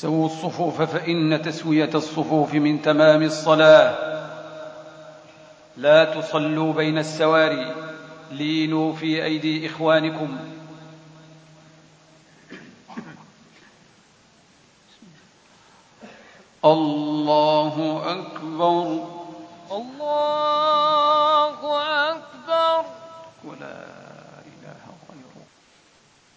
سووا الصفوف فإن تسوية الصفوف من تمام الصلاة. لا تصلوا بين السواري لينوا في أيدي إخوانكم. الله أكبر. الله أكبر. ولا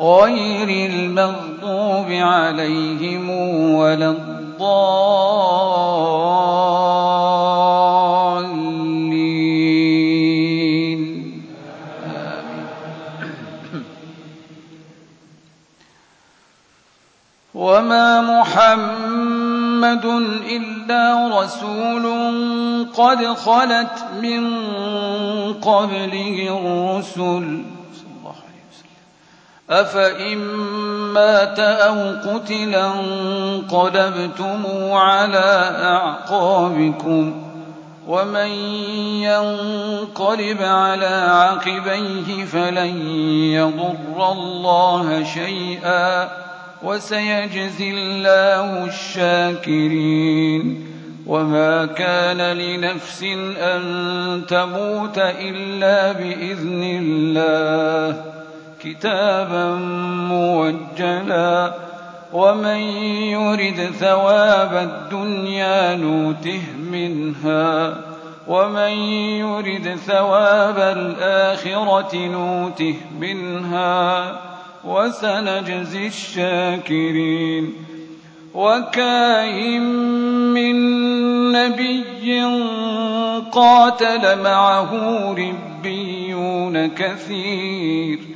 غير المغضوب عليهم ولا الضالين. وما محمد إلا رسول قد خلت من قبله الرسل أفإن مات أو قتلا انقلبتم على أعقابكم ومن ينقلب على عقبيه فلن يضر الله شيئا وسيجزي الله الشاكرين وما كان لنفس أن تموت إلا بإذن الله كتابا موجلا ومن يرد ثواب الدنيا نوته منها ومن يرد ثواب الآخرة نوته منها وسنجزي الشاكرين وكاين من نبي قاتل معه ربيون كثير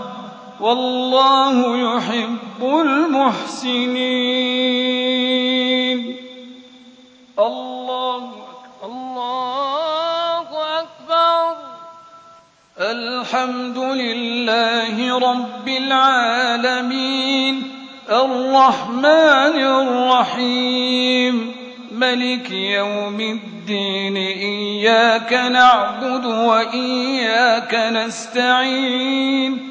والله يحب المحسنين. الله الله أكبر. الحمد لله رب العالمين. الرحمن الرحيم. ملك يوم الدين إياك نعبد وإياك نستعين.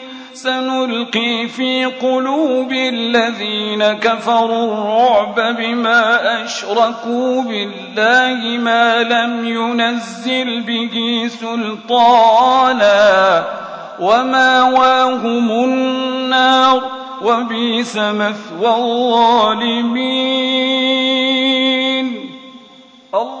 سنلقي في قلوب الذين كفروا الرعب بما أشركوا بالله ما لم ينزل به سلطانا وماواهم النار وبئس مثوى الظالمين. الله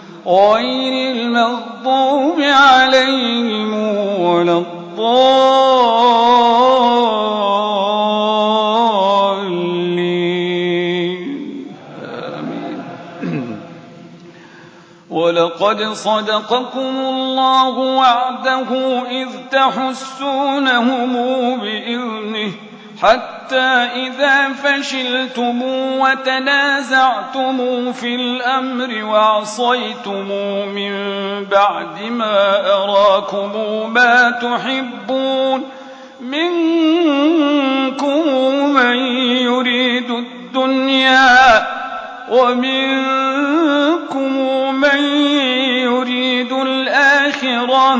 غير المغضوب عليهم ولا الضالين. آمين. ولقد صدقكم الله وعده إذ تحسونهم بإذنه حتى إذا فشلتم وتنازعتم في الأمر وعصيتم من بعد ما أراكم ما تحبون منكم من يريد الدنيا ومنكم من يريد الآخرة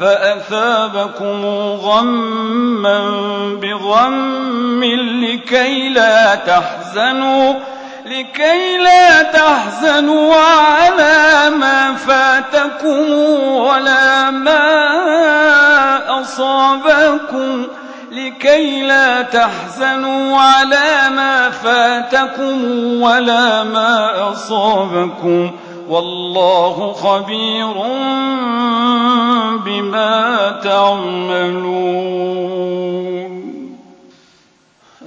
فأثابكم غما بغم لكي لا تحزنوا لكي لا تحزنوا على ما فاتكم ولا ما أصابكم لكي لا تحزنوا على ما فاتكم ولا ما أصابكم. والله خبير بما تعملون.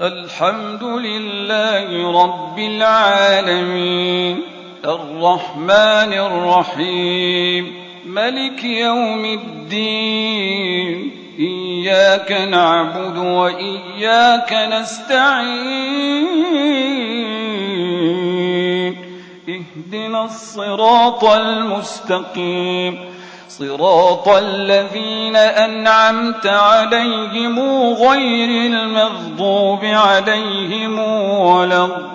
الحمد لله رب العالمين. الرحمن الرحيم. ملك يوم الدين. إياك نعبد وإياك نستعين. اهدنا الصراط المستقيم. صراط الذين أنعمت عليهم غير المغضوب عليهم ولا الضالين.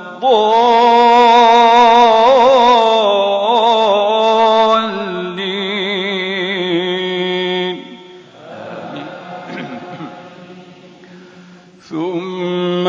ثم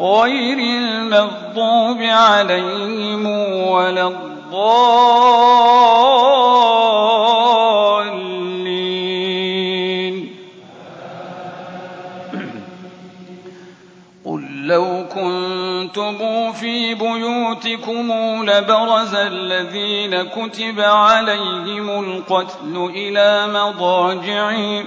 غير المغضوب عليهم ولا الضالين. قل لو كنتم في بيوتكم لبرز الذين كتب عليهم القتل إلى مضاجعهم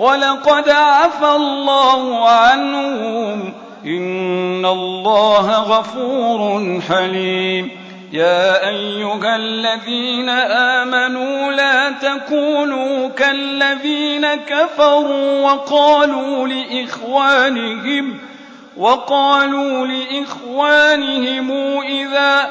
ولقد عفى الله عنهم. إن الله غفور حليم. يا أيها الذين آمنوا لا تكونوا كالذين كفروا وقالوا لإخوانهم وقالوا لإخوانهم إذا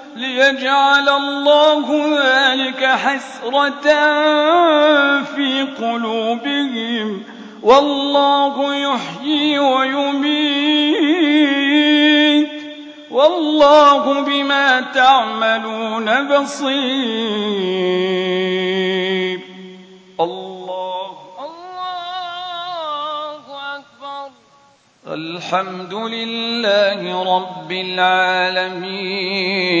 ليجعل الله ذلك حسرة في قلوبهم. والله يحيي ويميت. والله بما تعملون بصير. الله. الله أكبر. الحمد لله رب العالمين.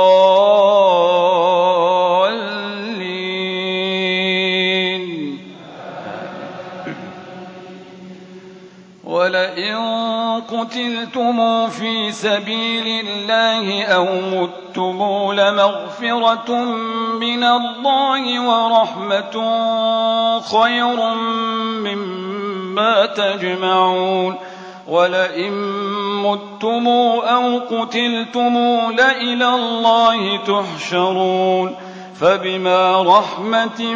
قتلتم في سبيل الله أو متم لمغفرة من الله ورحمة خير مما تجمعون ولئن متم أو قتلتم لإلى الله تحشرون فبما رحمة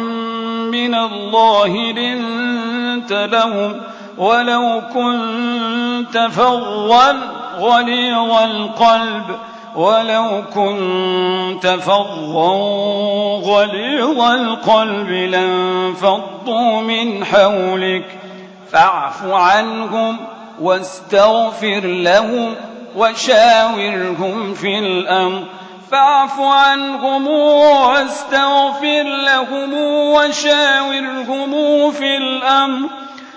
من الله لنت لهم ولو كنت فظا غليظ القلب ولو كنت فظا غليظ القلب لانفضوا من حولك فاعف عنهم واستغفر لهم وشاورهم في الأمر فاعف عنهم واستغفر لهم وشاورهم في الأمر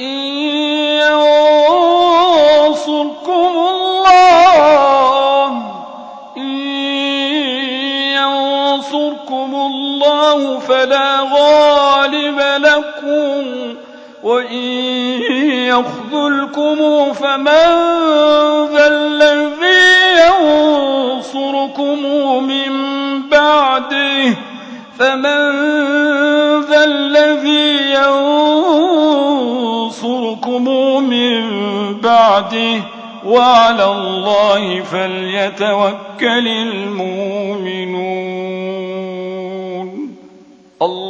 إن ينصركم الله فلا غالب لكم. وإن يخذلكم فمن ذا الذي ينصركم من بعده. فمن ذا الذي ينصركم من بعده وعلى الله فليتوكل المؤمنون. الله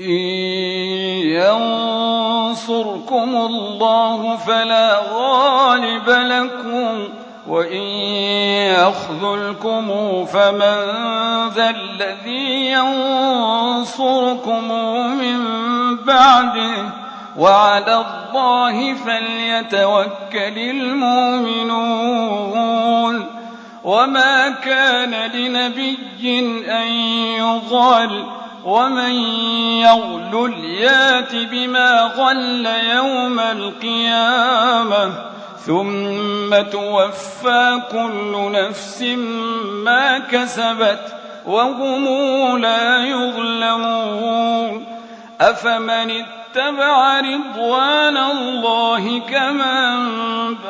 إن ينصركم الله فلا غالب لكم وإن يخذلكم فمن ذا الذي ينصركم من بعده. وعلى الله فليتوكل المؤمنون. وما كان لنبي أن يغل ومن يغلل يات بما غل يوم القيامة. ثم توفى كل نفس ما كسبت وهم لا يظلمون. أفمن اتبع رضوان الله كمن باء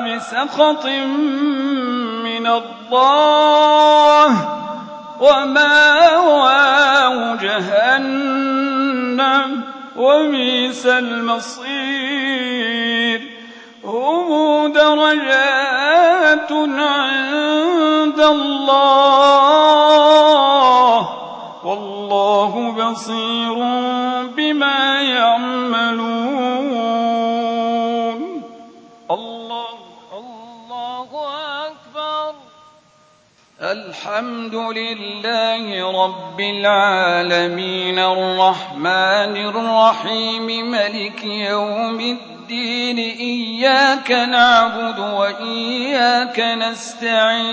بسخط من الله وماواه جهنم وبئس المصير هم درجات عند الله والله بصير بما يعملون. الله الله أكبر. الحمد لله رب العالمين. الرحمن الرحيم. ملك يوم الدين. إياك نعبد وإياك نستعين.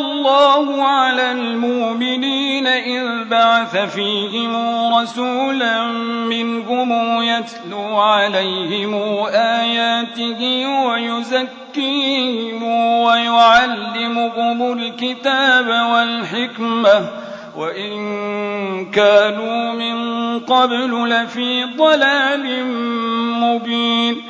الله على المؤمنين إذ بعث فيهم رسولا منهم يتلو عليهم آياته ويزكيهم ويعلمهم الكتاب والحكمة وإن كانوا من قبل لفي ضلال مبين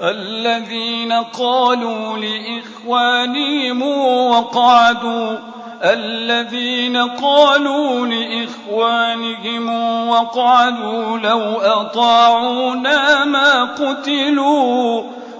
الذين قالوا لإخوانهم وقعدوا. الذين قالوا لإخوانهم وقعدوا لو أطاعونا ما قتلوا.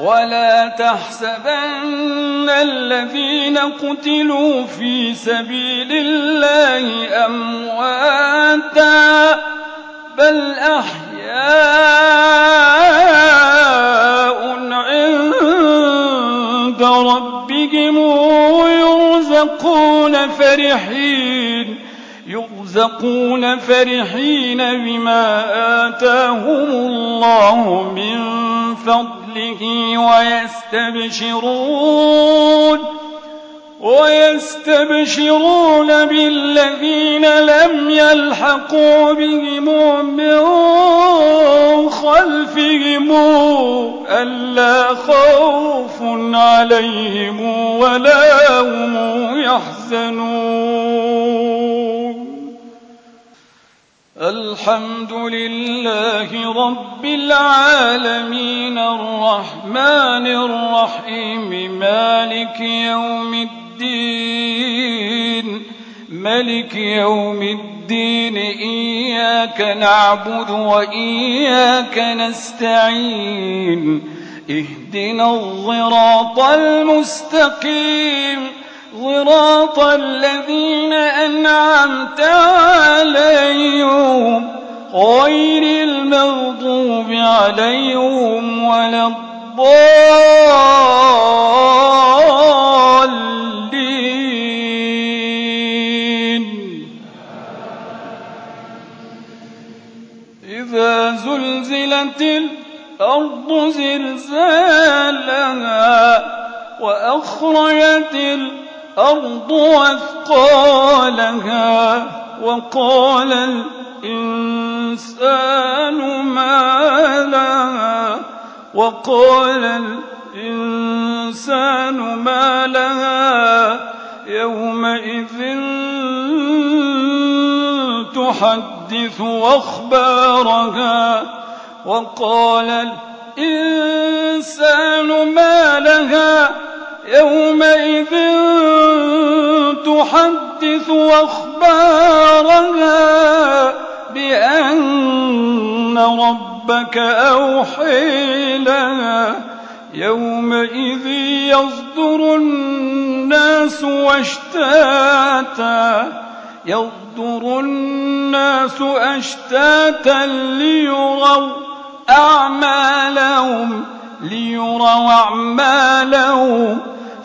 ولا تحسبن الذين قتلوا في سبيل الله أمواتا بل أحياء عند ربهم يرزقون فرحين يرزقون فرحين بما آتاهم الله من فضله ويستبشرون ويستبشرون بالذين لم يلحقوا بهم من خلفهم ألا خوف عليهم ولا هم يحزنون الحمد لله رب العالمين الرحمن الرحيم مالك يوم الدين ملك يوم الدين إياك نعبد وإياك نستعين اهدنا الصراط المستقيم صراط الذين أنعمت عليهم غير المغضوب عليهم ولا الضالين. إذا زلزلت الأرض زلزالها وأخرجت الأرض أثقالها وقال الإنسان ما لها وقال الإنسان ما لها يومئذ تحدث أخبارها وقال الإنسان ما لها يومئذ تحدث أخبارها بأن ربك أوحي لها. يومئذ يصدر الناس واشتاتا يصدر الناس أشتاتا ليروا أعمالهم ليروا أعمالهم.